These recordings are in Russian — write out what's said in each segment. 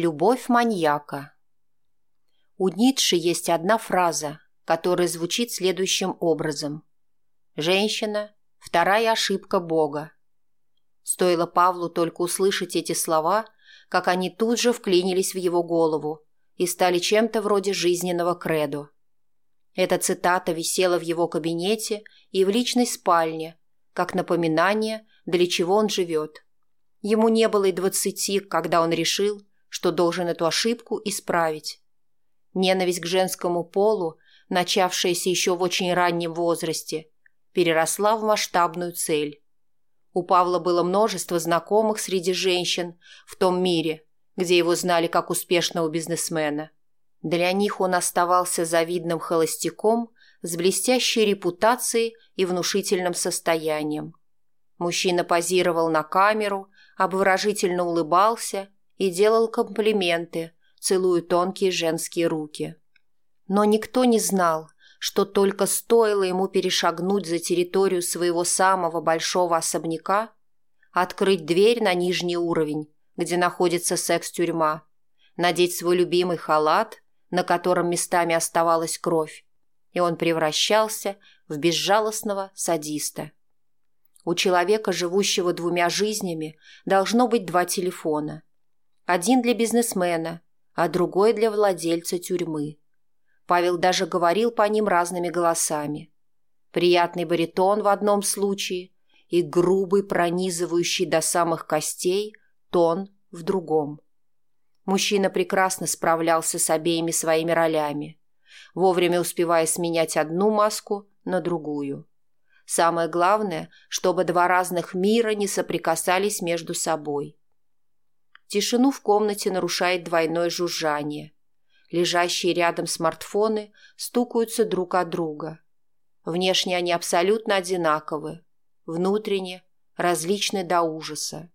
«Любовь маньяка». У Ницше есть одна фраза, которая звучит следующим образом. «Женщина – вторая ошибка Бога». Стоило Павлу только услышать эти слова, как они тут же вклинились в его голову и стали чем-то вроде жизненного кредо. Эта цитата висела в его кабинете и в личной спальне, как напоминание, для чего он живет. Ему не было и двадцати, когда он решил, что должен эту ошибку исправить. Ненависть к женскому полу, начавшаяся еще в очень раннем возрасте, переросла в масштабную цель. У Павла было множество знакомых среди женщин в том мире, где его знали как успешного бизнесмена. Для них он оставался завидным холостяком с блестящей репутацией и внушительным состоянием. Мужчина позировал на камеру, обворожительно улыбался – и делал комплименты, целуя тонкие женские руки. Но никто не знал, что только стоило ему перешагнуть за территорию своего самого большого особняка, открыть дверь на нижний уровень, где находится секс-тюрьма, надеть свой любимый халат, на котором местами оставалась кровь, и он превращался в безжалостного садиста. У человека, живущего двумя жизнями, должно быть два телефона – один для бизнесмена, а другой для владельца тюрьмы. Павел даже говорил по ним разными голосами. Приятный баритон в одном случае и грубый, пронизывающий до самых костей, тон в другом. Мужчина прекрасно справлялся с обеими своими ролями, вовремя успевая сменять одну маску на другую. Самое главное, чтобы два разных мира не соприкасались между собой. Тишину в комнате нарушает двойное жужжание. Лежащие рядом смартфоны стукаются друг от друга. Внешне они абсолютно одинаковы, внутренне различны до ужаса.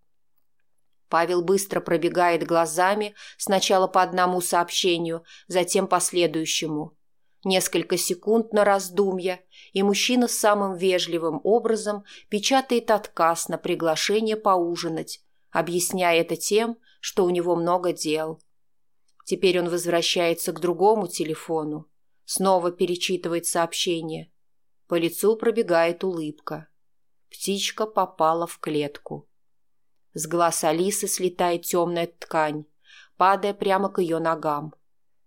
Павел быстро пробегает глазами сначала по одному сообщению, затем по следующему. Несколько секунд на раздумья, и мужчина самым вежливым образом печатает отказ на приглашение поужинать объясняя это тем, что у него много дел. Теперь он возвращается к другому телефону, снова перечитывает сообщение. По лицу пробегает улыбка. Птичка попала в клетку. С глаз Алисы слетает темная ткань, падая прямо к ее ногам.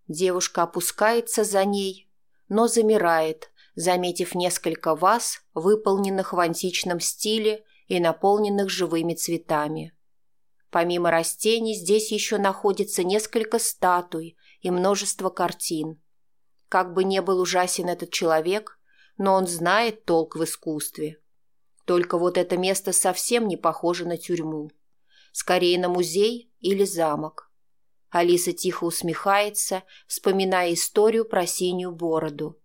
Девушка опускается за ней, но замирает, заметив несколько ваз, выполненных в античном стиле и наполненных живыми цветами. Помимо растений здесь еще находится несколько статуй и множество картин. Как бы не был ужасен этот человек, но он знает толк в искусстве. Только вот это место совсем не похоже на тюрьму. Скорее на музей или замок. Алиса тихо усмехается, вспоминая историю про синюю бороду.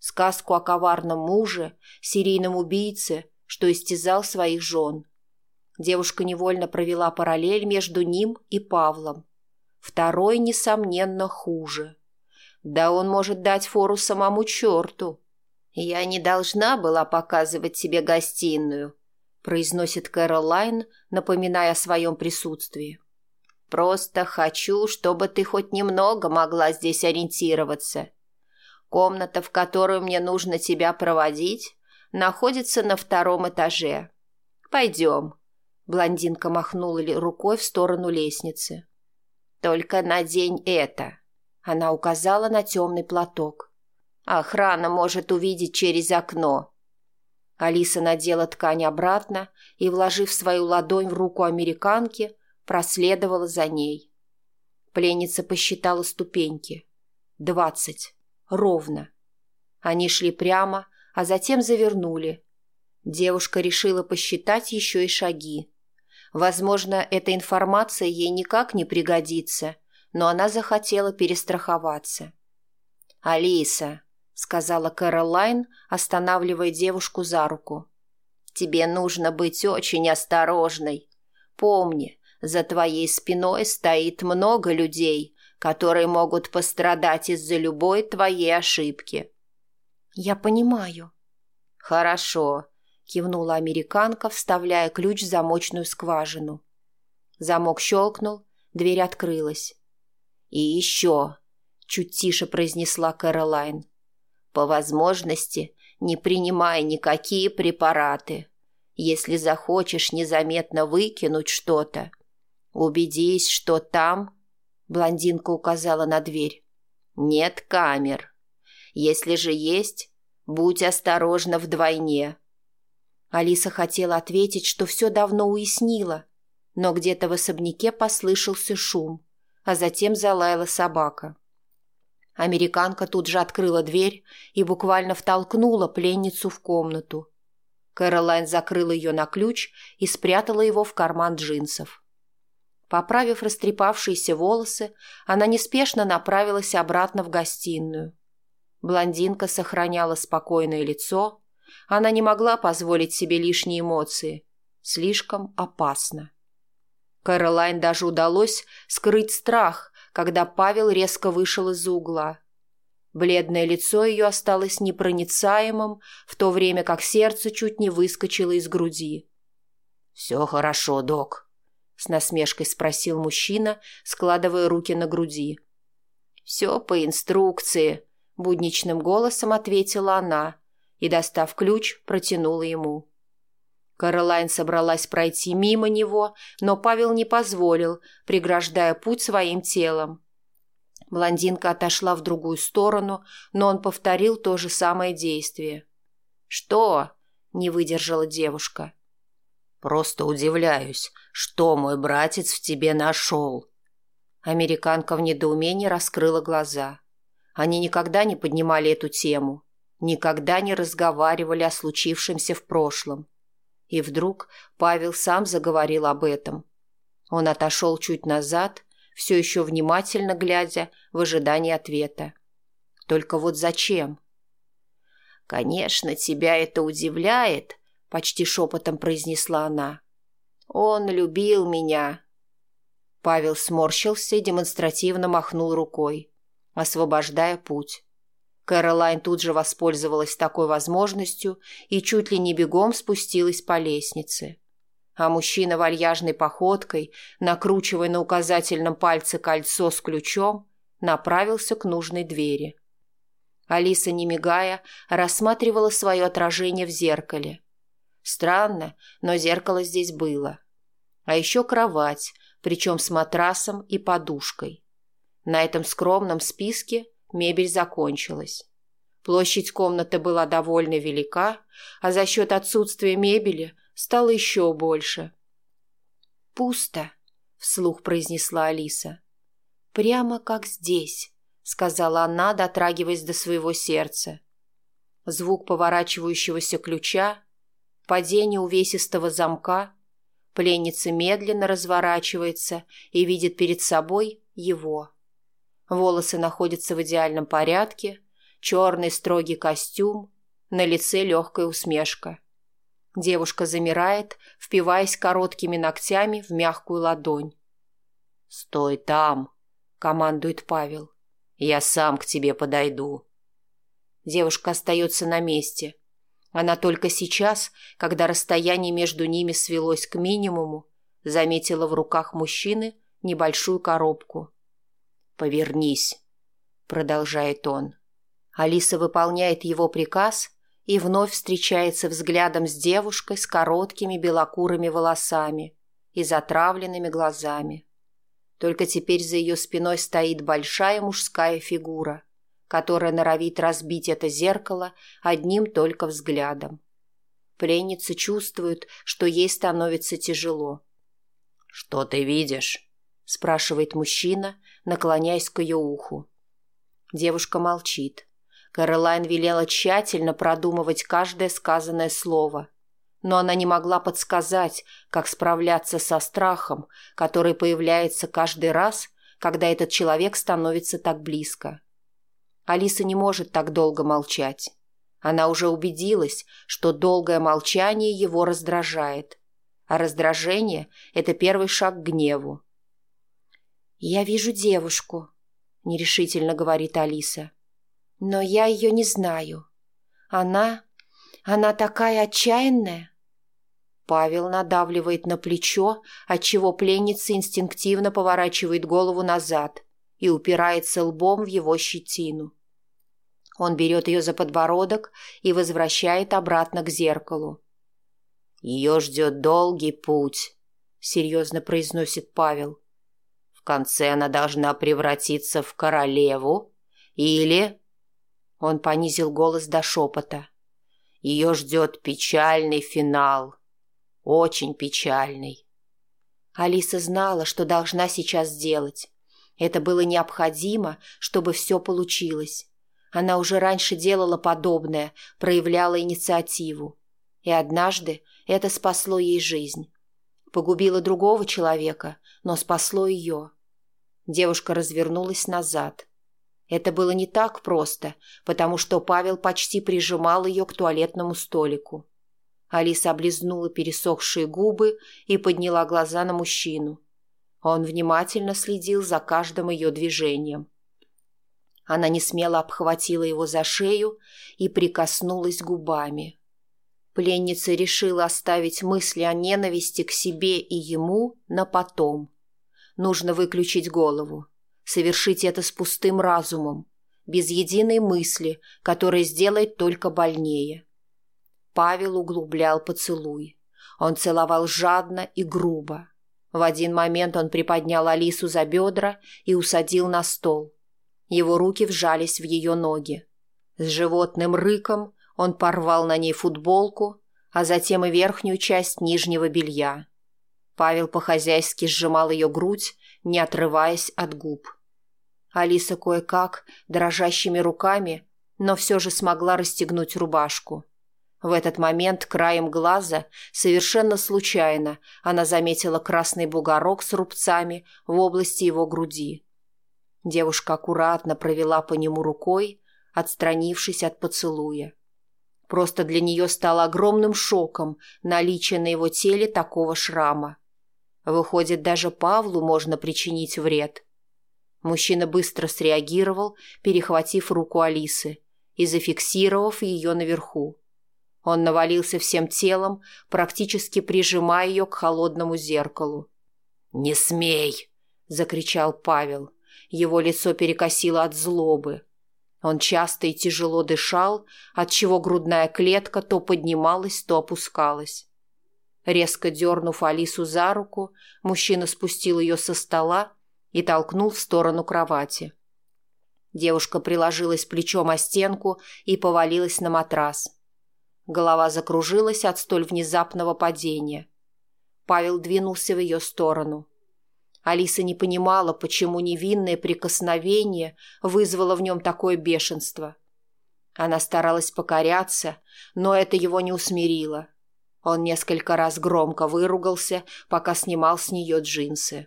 Сказку о коварном муже, серийном убийце, что истязал своих жен – Девушка невольно провела параллель между ним и Павлом. Второй, несомненно, хуже. Да он может дать фору самому черту. «Я не должна была показывать тебе гостиную», произносит Кэролайн, напоминая о своем присутствии. «Просто хочу, чтобы ты хоть немного могла здесь ориентироваться. Комната, в которую мне нужно тебя проводить, находится на втором этаже. Пойдем, Блондинка махнула ли рукой в сторону лестницы. «Только надень это!» Она указала на темный платок. «Охрана может увидеть через окно!» Алиса надела ткань обратно и, вложив свою ладонь в руку американки, проследовала за ней. Пленница посчитала ступеньки. «Двадцать. Ровно!» Они шли прямо, а затем завернули – Девушка решила посчитать еще и шаги. Возможно, эта информация ей никак не пригодится, но она захотела перестраховаться. «Алиса», — сказала Кэролайн, останавливая девушку за руку, — «тебе нужно быть очень осторожной. Помни, за твоей спиной стоит много людей, которые могут пострадать из-за любой твоей ошибки». «Я понимаю». «Хорошо», кивнула американка, вставляя ключ в замочную скважину. Замок щелкнул, дверь открылась. «И еще», — чуть тише произнесла Кэролайн, — «по возможности не принимай никакие препараты. Если захочешь незаметно выкинуть что-то, убедись, что там...» — блондинка указала на дверь. «Нет камер. Если же есть, будь осторожна вдвойне. Алиса хотела ответить, что все давно уяснила, но где-то в особняке послышался шум, а затем залаяла собака. Американка тут же открыла дверь и буквально втолкнула пленницу в комнату. Кэролайн закрыла ее на ключ и спрятала его в карман джинсов. Поправив растрепавшиеся волосы, она неспешно направилась обратно в гостиную. Блондинка сохраняла спокойное лицо, она не могла позволить себе лишние эмоции. Слишком опасно. Кэролайн даже удалось скрыть страх, когда Павел резко вышел из угла. Бледное лицо ее осталось непроницаемым, в то время как сердце чуть не выскочило из груди. «Все хорошо, док», — с насмешкой спросил мужчина, складывая руки на груди. «Все по инструкции», — будничным голосом ответила она, и, достав ключ, протянула ему. Каролайн собралась пройти мимо него, но Павел не позволил, преграждая путь своим телом. Блондинка отошла в другую сторону, но он повторил то же самое действие. «Что?» – не выдержала девушка. «Просто удивляюсь, что мой братец в тебе нашел?» Американка в недоумении раскрыла глаза. Они никогда не поднимали эту тему никогда не разговаривали о случившемся в прошлом. И вдруг Павел сам заговорил об этом. Он отошел чуть назад, все еще внимательно глядя в ожидании ответа. Только вот зачем? «Конечно, тебя это удивляет», — почти шепотом произнесла она. «Он любил меня». Павел сморщился и демонстративно махнул рукой, освобождая путь. Кэролайн тут же воспользовалась такой возможностью и чуть ли не бегом спустилась по лестнице. А мужчина вальяжной походкой, накручивая на указательном пальце кольцо с ключом, направился к нужной двери. Алиса, не мигая, рассматривала свое отражение в зеркале. Странно, но зеркало здесь было. А еще кровать, причем с матрасом и подушкой. На этом скромном списке Мебель закончилась. Площадь комнаты была довольно велика, а за счет отсутствия мебели стало еще больше. «Пусто», — вслух произнесла Алиса. «Прямо как здесь», — сказала она, дотрагиваясь до своего сердца. Звук поворачивающегося ключа, падение увесистого замка, пленница медленно разворачивается и видит перед собой его. Волосы находятся в идеальном порядке, черный строгий костюм, на лице легкая усмешка. Девушка замирает, впиваясь короткими ногтями в мягкую ладонь. «Стой там!» — командует Павел. «Я сам к тебе подойду». Девушка остается на месте. Она только сейчас, когда расстояние между ними свелось к минимуму, заметила в руках мужчины небольшую коробку. «Повернись», — продолжает он. Алиса выполняет его приказ и вновь встречается взглядом с девушкой с короткими белокурыми волосами и затравленными глазами. Только теперь за ее спиной стоит большая мужская фигура, которая норовит разбить это зеркало одним только взглядом. Пленница чувствует, что ей становится тяжело. «Что ты видишь?» – спрашивает мужчина – наклоняясь к ее уху. Девушка молчит. Кэролайн велела тщательно продумывать каждое сказанное слово. Но она не могла подсказать, как справляться со страхом, который появляется каждый раз, когда этот человек становится так близко. Алиса не может так долго молчать. Она уже убедилась, что долгое молчание его раздражает. А раздражение – это первый шаг к гневу. «Я вижу девушку», — нерешительно говорит Алиса. «Но я ее не знаю. Она... она такая отчаянная». Павел надавливает на плечо, отчего пленница инстинктивно поворачивает голову назад и упирается лбом в его щетину. Он берет ее за подбородок и возвращает обратно к зеркалу. «Ее ждет долгий путь», — серьезно произносит Павел. В конце она должна превратиться в королеву или...» Он понизил голос до шепота. «Ее ждет печальный финал. Очень печальный». Алиса знала, что должна сейчас сделать. Это было необходимо, чтобы все получилось. Она уже раньше делала подобное, проявляла инициативу. И однажды это спасло ей жизнь погубила другого человека, но спасло ее. Девушка развернулась назад. Это было не так просто, потому что Павел почти прижимал ее к туалетному столику. Алиса облизнула пересохшие губы и подняла глаза на мужчину. Он внимательно следил за каждым ее движением. Она несмело обхватила его за шею и прикоснулась губами. Пленница решила оставить мысли о ненависти к себе и ему на потом. Нужно выключить голову. Совершить это с пустым разумом, без единой мысли, которая сделает только больнее. Павел углублял поцелуй. Он целовал жадно и грубо. В один момент он приподнял Алису за бедра и усадил на стол. Его руки вжались в ее ноги. С животным рыком он порвал на ней футболку, а затем и верхнюю часть нижнего белья. Павел по-хозяйски сжимал ее грудь, не отрываясь от губ. Алиса кое-как, дрожащими руками, но все же смогла расстегнуть рубашку. В этот момент краем глаза, совершенно случайно, она заметила красный бугорок с рубцами в области его груди. Девушка аккуратно провела по нему рукой, отстранившись от поцелуя. Просто для нее стало огромным шоком наличие на его теле такого шрама. Выходит, даже Павлу можно причинить вред. Мужчина быстро среагировал, перехватив руку Алисы и зафиксировав ее наверху. Он навалился всем телом, практически прижимая ее к холодному зеркалу. «Не смей!» – закричал Павел. Его лицо перекосило от злобы. Он часто и тяжело дышал, отчего грудная клетка то поднималась, то опускалась. Резко дернув Алису за руку, мужчина спустил ее со стола и толкнул в сторону кровати. Девушка приложилась плечом о стенку и повалилась на матрас. Голова закружилась от столь внезапного падения. Павел двинулся в ее сторону. Алиса не понимала, почему невинное прикосновение вызвало в нем такое бешенство. Она старалась покоряться, но это его не усмирило. Он несколько раз громко выругался, пока снимал с нее джинсы.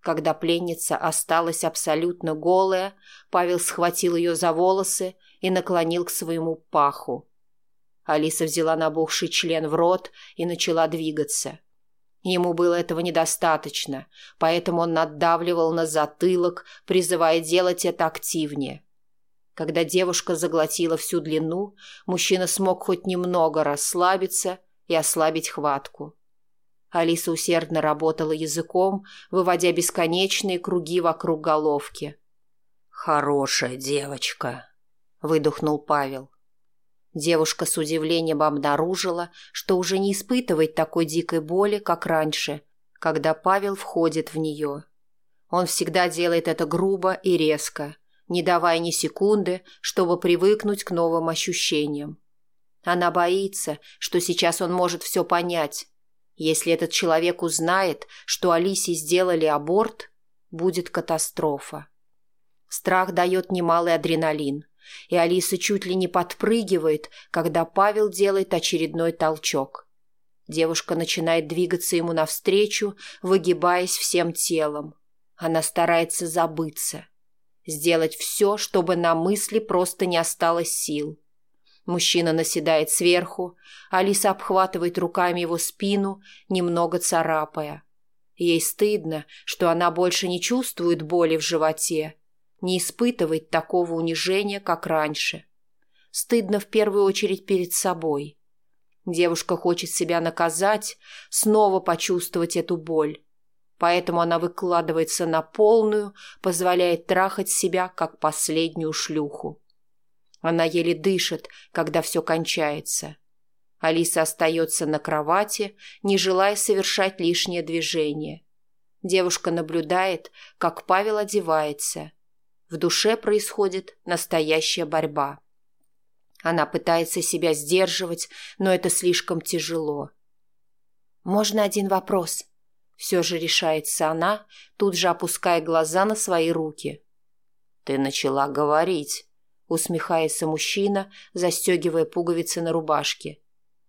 Когда пленница осталась абсолютно голая, Павел схватил ее за волосы и наклонил к своему паху. Алиса взяла набухший член в рот и начала двигаться – Ему было этого недостаточно, поэтому он надавливал на затылок, призывая делать это активнее. Когда девушка заглотила всю длину, мужчина смог хоть немного расслабиться и ослабить хватку. Алиса усердно работала языком, выводя бесконечные круги вокруг головки. «Хорошая девочка», — выдохнул Павел. Девушка с удивлением обнаружила, что уже не испытывает такой дикой боли, как раньше, когда Павел входит в нее. Он всегда делает это грубо и резко, не давая ни секунды, чтобы привыкнуть к новым ощущениям. Она боится, что сейчас он может все понять. Если этот человек узнает, что Алисе сделали аборт, будет катастрофа. Страх дает немалый адреналин – и Алиса чуть ли не подпрыгивает, когда Павел делает очередной толчок. Девушка начинает двигаться ему навстречу, выгибаясь всем телом. Она старается забыться, сделать все, чтобы на мысли просто не осталось сил. Мужчина наседает сверху, Алиса обхватывает руками его спину, немного царапая. Ей стыдно, что она больше не чувствует боли в животе, не испытывать такого унижения, как раньше. Стыдно в первую очередь перед собой. Девушка хочет себя наказать, снова почувствовать эту боль. Поэтому она выкладывается на полную, позволяет трахать себя, как последнюю шлюху. Она еле дышит, когда все кончается. Алиса остается на кровати, не желая совершать лишнее движение. Девушка наблюдает, как Павел одевается – в душе происходит настоящая борьба. Она пытается себя сдерживать, но это слишком тяжело. «Можно один вопрос?» Все же решается она, тут же опуская глаза на свои руки. «Ты начала говорить», — усмехается мужчина, застегивая пуговицы на рубашке.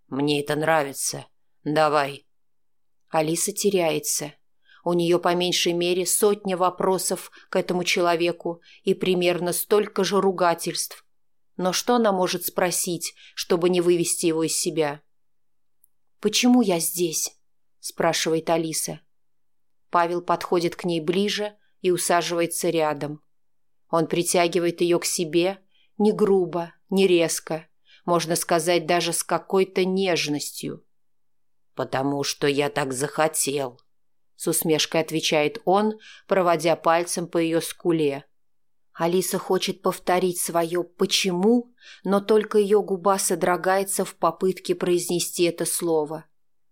«Мне это нравится. Давай». Алиса теряется. У нее по меньшей мере сотня вопросов к этому человеку и примерно столько же ругательств. Но что она может спросить, чтобы не вывести его из себя? «Почему я здесь?» – спрашивает Алиса. Павел подходит к ней ближе и усаживается рядом. Он притягивает ее к себе не грубо, не резко, можно сказать, даже с какой-то нежностью. «Потому что я так захотел», с усмешкой отвечает он, проводя пальцем по ее скуле. Алиса хочет повторить свое «почему», но только ее губа содрогается в попытке произнести это слово.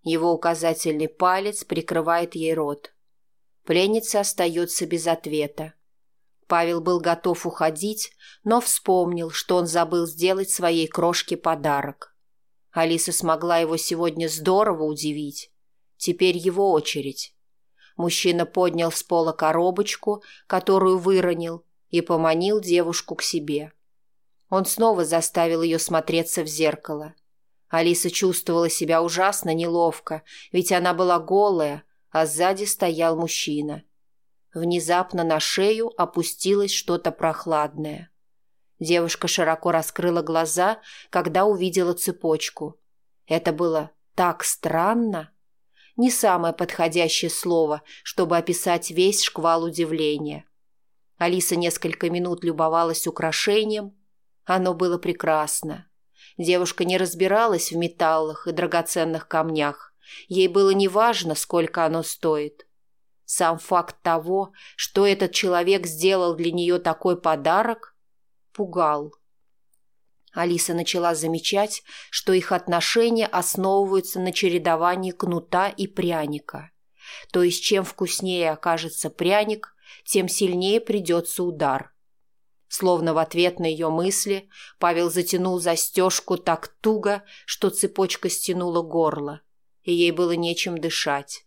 Его указательный палец прикрывает ей рот. Пленница остается без ответа. Павел был готов уходить, но вспомнил, что он забыл сделать своей крошке подарок. Алиса смогла его сегодня здорово удивить. Теперь его очередь. Мужчина поднял с пола коробочку, которую выронил, и поманил девушку к себе. Он снова заставил ее смотреться в зеркало. Алиса чувствовала себя ужасно неловко, ведь она была голая, а сзади стоял мужчина. Внезапно на шею опустилось что-то прохладное. Девушка широко раскрыла глаза, когда увидела цепочку. Это было так странно не самое подходящее слово, чтобы описать весь шквал удивления. Алиса несколько минут любовалась украшением. Оно было прекрасно. Девушка не разбиралась в металлах и драгоценных камнях. Ей было неважно, сколько оно стоит. Сам факт того, что этот человек сделал для нее такой подарок, пугал. Алиса начала замечать, что их отношения основываются на чередовании кнута и пряника. То есть чем вкуснее окажется пряник, тем сильнее придется удар. Словно в ответ на ее мысли Павел затянул застежку так туго, что цепочка стянула горло, и ей было нечем дышать.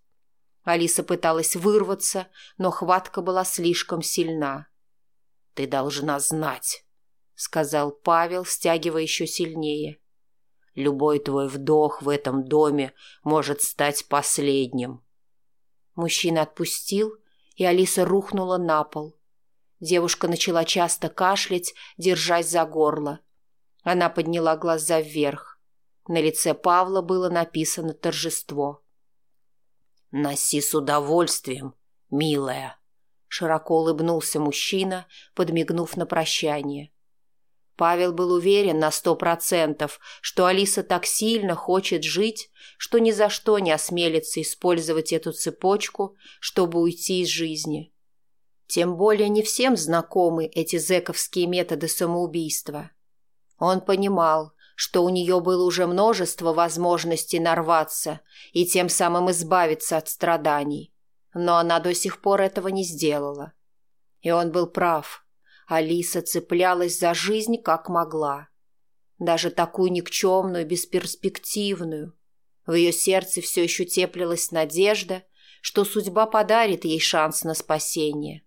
Алиса пыталась вырваться, но хватка была слишком сильна. «Ты должна знать», — сказал Павел, стягивая еще сильнее. «Любой твой вдох в этом доме может стать последним». Мужчина отпустил, и Алиса рухнула на пол. Девушка начала часто кашлять, держась за горло. Она подняла глаза вверх. На лице Павла было написано торжество. «Носи с удовольствием, милая», — широко улыбнулся мужчина, подмигнув на прощание. — Павел был уверен на сто процентов, что Алиса так сильно хочет жить, что ни за что не осмелится использовать эту цепочку, чтобы уйти из жизни. Тем более не всем знакомы эти зэковские методы самоубийства. Он понимал, что у нее было уже множество возможностей нарваться и тем самым избавиться от страданий. Но она до сих пор этого не сделала. И он был прав – Алиса цеплялась за жизнь как могла. Даже такую никчемную, бесперспективную. В ее сердце все еще теплилась надежда, что судьба подарит ей шанс на спасение.